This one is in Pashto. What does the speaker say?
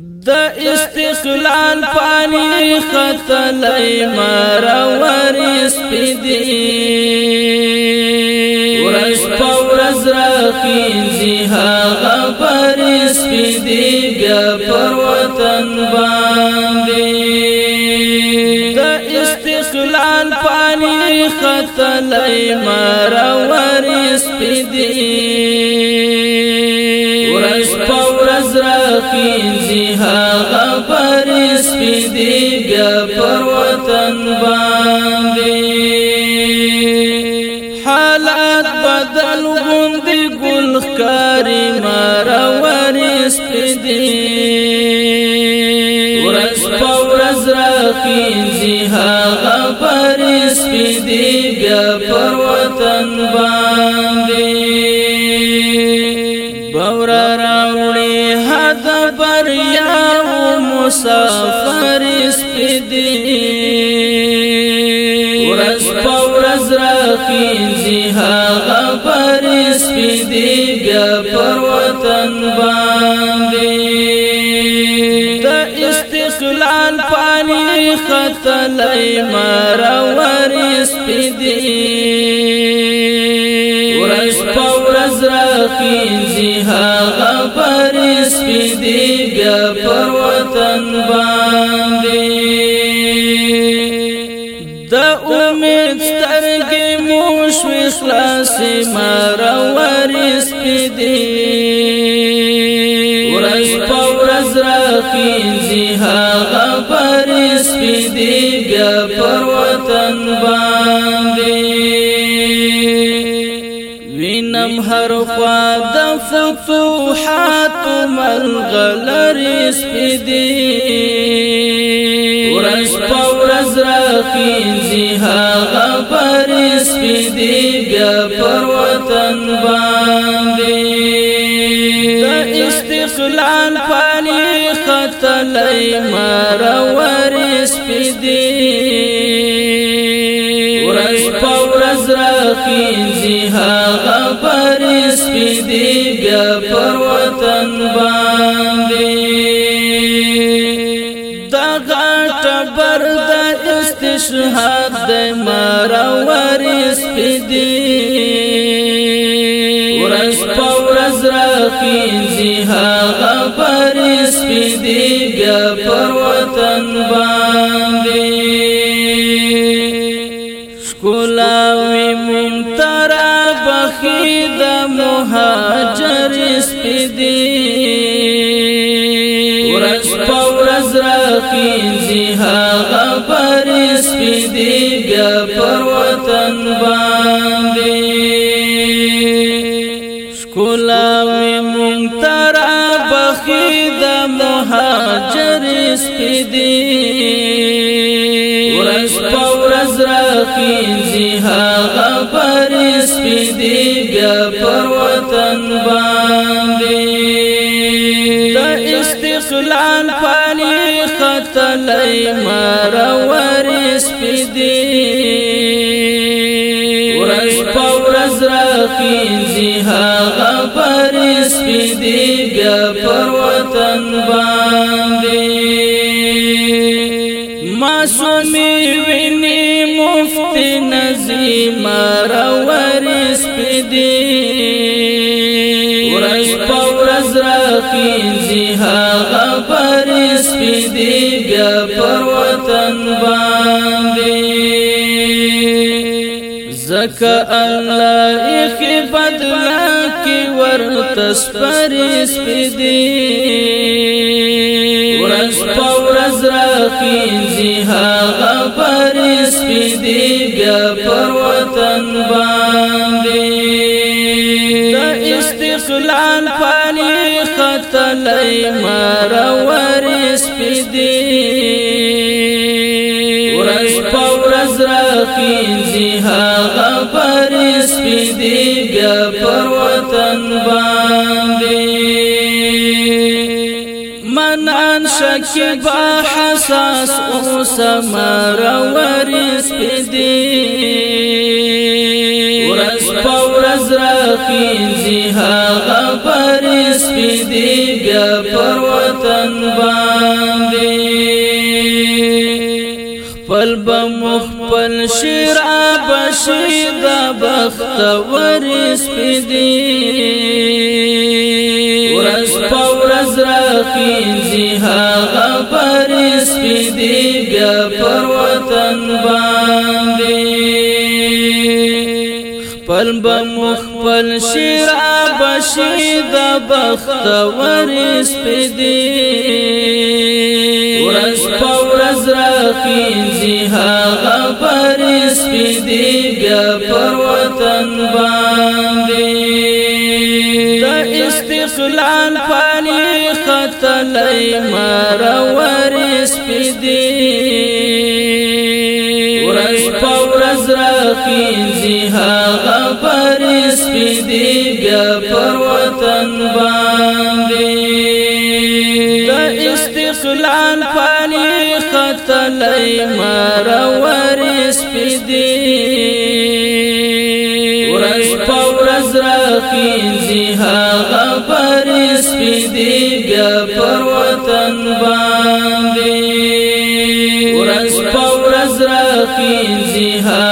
د استقلال پانی خطلای مرور سپیدی ورس پورز رخیزی هاگا پر سپیدی بیا پر وطن باندی د استقلال پانی خطلای مرور سپیدی راکیزی هاگا پر اسپی دی بیا پر وطن باندی حالات بدل گندی گل خکاری مارا ور اسپی دی ورز پورز راکیزی هاگا پر اسپی دی بیا پر وطن باندی سپی دی ورس پورس راخیزی حاغا پر سپی دی بیا پر وطن باندی دا استقلال پانی خطلی مارا ور سپی دی ورس پورس راخیزی حاغا پر سپی دی بیا پر سیمار ورس پدی ورس پورز راخیزی هاگا پرس پدی بیا پر وطن باندی وینم هر خواد فتوحات ملغلر سپدی ورس پورز راخیزی هاگا پرس سپیدی بیا پر وطن باندې دا استقلال پانی خطلای مار ور سپیدی ورځ پورز راخیږي هغه پر سپیدی بیا پر وطن باندې دا غټ برد شهاد د مرور سپدی ورځ په ورځ راخیږي هغه پر سپدی بیا پر وطن باندې شکولا وی مون تر بخید مهاجر سپدی ورځ په ورځ راخیږي وطن باندې شکولا می مونږ تر بخید مهاجر سپیدی ورس پورز راخیزی ها غبر سپیدی بیا پر وطن باندې تلی مرور سپیدی ورز پا ورز رخیزی حقا پر سپیدی بیا پر وطن باندی معصومی مفتي نزي نزی مرور سپیدی ورځ په ورځ راخیږي هغه پر سپېدې بیا پر وطن باندې زکه الله اخی بدلا کی ورته پر سپېدې ورځ په ورځ راخیږي هغه پر سپېدې بیا پر وطن باندې تلی مرور سپیدی ورز پورز رخیزی ها پر سپیدی بیا پر وطن باندی منان شکیبا حساس اوس مرور سپیدی ورز پورز رخیزی ها پر سپیدی بیا پر وطن باندې خپل بم خپل شیر ابشید بختور سپیدی ورس پورز راخیزی ها غبر سپیدی بیا پر خپل به مخبل شیرا بشی د بختور سپدی ورس پورز راخیزی هاغا پر سپدی بیا پر وطن باندی دا استقلال پانی خطلی مرور راخیزی ها پرس پی دی بیا پر وطن باندی دا استقلال پالی خطلی مارا ورس پی دی ورز پا ورز راخیزی ها پرس پی دی بیا پر وطن باندی ورز پا ورز راخیزی ها